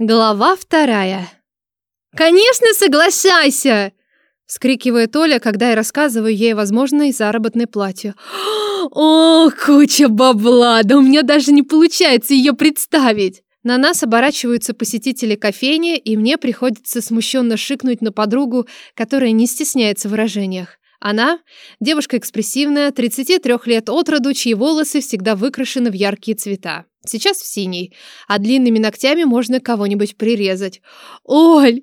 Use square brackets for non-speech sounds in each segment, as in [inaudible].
Глава вторая. «Конечно, соглашайся!» — вскрикивает Оля, когда я рассказываю ей возможной заработной плате. «О, куча бабла! Да у меня даже не получается ее представить!» На нас оборачиваются посетители кофейни, и мне приходится смущенно шикнуть на подругу, которая не стесняется в выражениях. Она – девушка экспрессивная, 33 лет от роду, чьи волосы всегда выкрашены в яркие цвета. Сейчас в синий, а длинными ногтями можно кого-нибудь прирезать. Оль!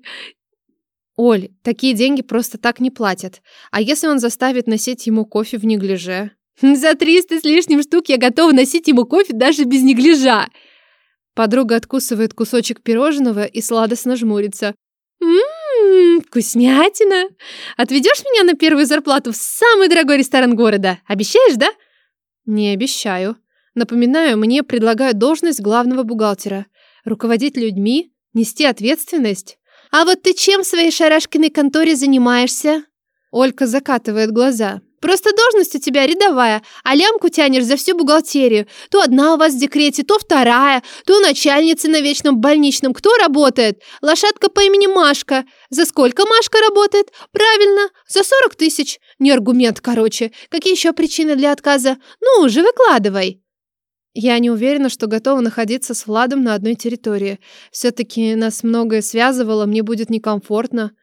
Оль, такие деньги просто так не платят. А если он заставит носить ему кофе в неглиже? [laughs] За 300 с лишним штук я готова носить ему кофе даже без неглижа. Подруга откусывает кусочек пирожного и сладостно жмурится. «Ммм, вкуснятина! Отведешь меня на первую зарплату в самый дорогой ресторан города? Обещаешь, да?» «Не обещаю», Напоминаю, мне предлагают должность главного бухгалтера. Руководить людьми, нести ответственность. А вот ты чем в своей шарашкиной конторе занимаешься? Олька закатывает глаза. Просто должность у тебя рядовая, а лямку тянешь за всю бухгалтерию. То одна у вас в декрете, то вторая, то начальница на вечном больничном. Кто работает? Лошадка по имени Машка. За сколько Машка работает? Правильно, за 40 тысяч. Не аргумент, короче. Какие еще причины для отказа? Ну уже выкладывай. Я не уверена, что готова находиться с Владом на одной территории. Все-таки нас многое связывало, мне будет некомфортно.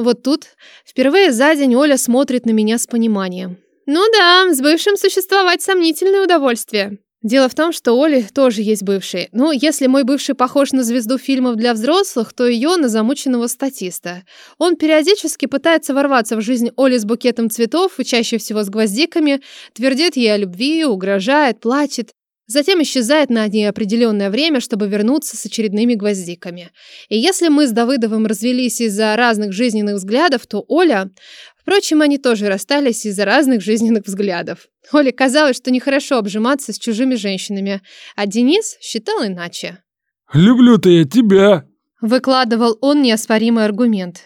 Вот тут впервые за день Оля смотрит на меня с пониманием. Ну да, с бывшим существовать сомнительное удовольствие. Дело в том, что Оли тоже есть бывший. Ну, если мой бывший похож на звезду фильмов для взрослых, то ее на замученного статиста. Он периодически пытается ворваться в жизнь Оли с букетом цветов чаще всего с гвоздиками, твердит ей о любви, угрожает, плачет. Затем исчезает на неопределенное время, чтобы вернуться с очередными гвоздиками. И если мы с Давыдовым развелись из-за разных жизненных взглядов, то Оля... Впрочем, они тоже расстались из-за разных жизненных взглядов. Оле казалось, что нехорошо обжиматься с чужими женщинами, а Денис считал иначе. «Люблю-то я тебя!» Выкладывал он неоспоримый аргумент.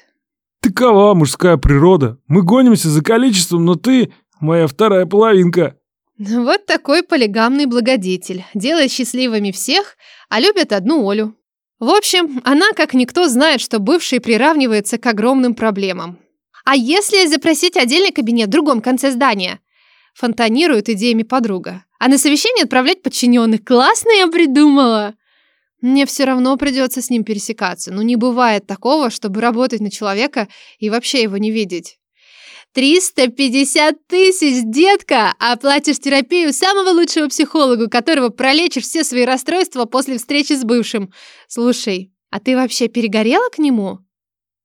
«Такова мужская природа. Мы гонимся за количеством, но ты моя вторая половинка». Вот такой полигамный благодетель. Делает счастливыми всех, а любит одну Олю. В общем, она как никто знает, что бывший приравнивается к огромным проблемам. А если запросить отдельный кабинет в другом конце здания? Фонтанирует идеями подруга. А на совещание отправлять подчиненных. Классно я придумала! Мне все равно придется с ним пересекаться. Но не бывает такого, чтобы работать на человека и вообще его не видеть. «Триста пятьдесят тысяч, детка! Оплатишь терапию самого лучшего психолога, которого пролечишь все свои расстройства после встречи с бывшим. Слушай, а ты вообще перегорела к нему?»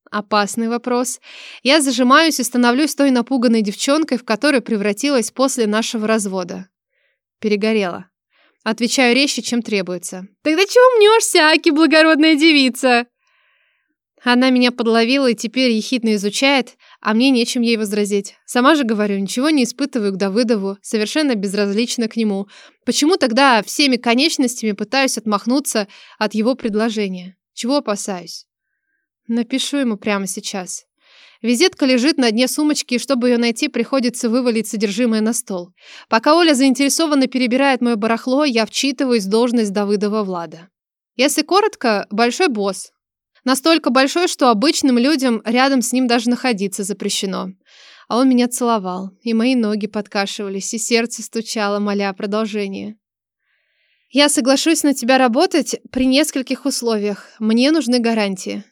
Опасный вопрос. Я зажимаюсь и становлюсь той напуганной девчонкой, в которой превратилась после нашего развода. Перегорела. Отвечаю резче, чем требуется. «Тогда чего мнешься, Аки, благородная девица?» Она меня подловила и теперь ехидно изучает, а мне нечем ей возразить. Сама же говорю, ничего не испытываю к Давыдову, совершенно безразлично к нему. Почему тогда всеми конечностями пытаюсь отмахнуться от его предложения? Чего опасаюсь? Напишу ему прямо сейчас. Визитка лежит на дне сумочки, и чтобы ее найти, приходится вывалить содержимое на стол. Пока Оля заинтересованно перебирает мое барахло, я вчитываюсь в должность Давыдова Влада. Если коротко, большой босс, Настолько большой, что обычным людям рядом с ним даже находиться запрещено. А он меня целовал, и мои ноги подкашивались, и сердце стучало, моля о продолжении. Я соглашусь на тебя работать при нескольких условиях. Мне нужны гарантии.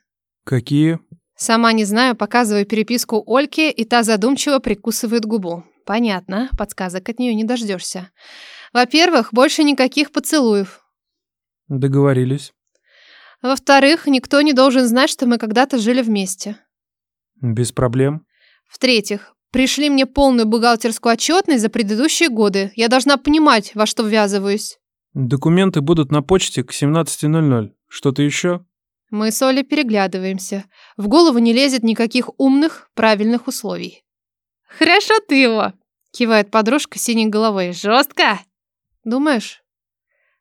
Какие? Сама не знаю, показываю переписку Ольке, и та задумчиво прикусывает губу. Понятно, подсказок от нее не дождешься. Во-первых, больше никаких поцелуев. Договорились. Во-вторых, никто не должен знать, что мы когда-то жили вместе. Без проблем. В-третьих, пришли мне полную бухгалтерскую отчетность за предыдущие годы. Я должна понимать, во что ввязываюсь. Документы будут на почте к 17.00. Что-то еще? Мы с Олей переглядываемся. В голову не лезет никаких умных, правильных условий. «Хорошо ты его!» — кивает подружка синей головой. «Жестко!» «Думаешь?»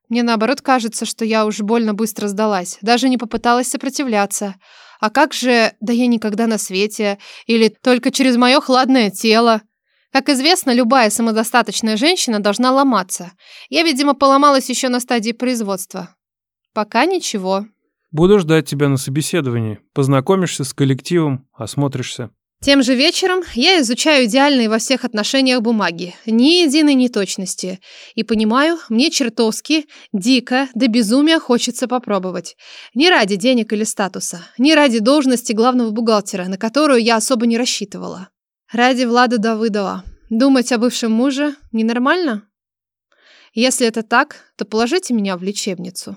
Мне наоборот кажется, что я уж больно быстро сдалась, даже не попыталась сопротивляться. А как же «да я никогда на свете» или «только через мое хладное тело»? Как известно, любая самодостаточная женщина должна ломаться. Я, видимо, поломалась еще на стадии производства. Пока ничего. Буду ждать тебя на собеседовании. Познакомишься с коллективом, осмотришься. Тем же вечером я изучаю идеальные во всех отношениях бумаги, ни единой неточности, и понимаю, мне чертовски, дико, до безумия хочется попробовать. Не ради денег или статуса, не ради должности главного бухгалтера, на которую я особо не рассчитывала. Ради Влада Давыдова. Думать о бывшем муже ненормально? Если это так, то положите меня в лечебницу.